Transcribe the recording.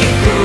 You.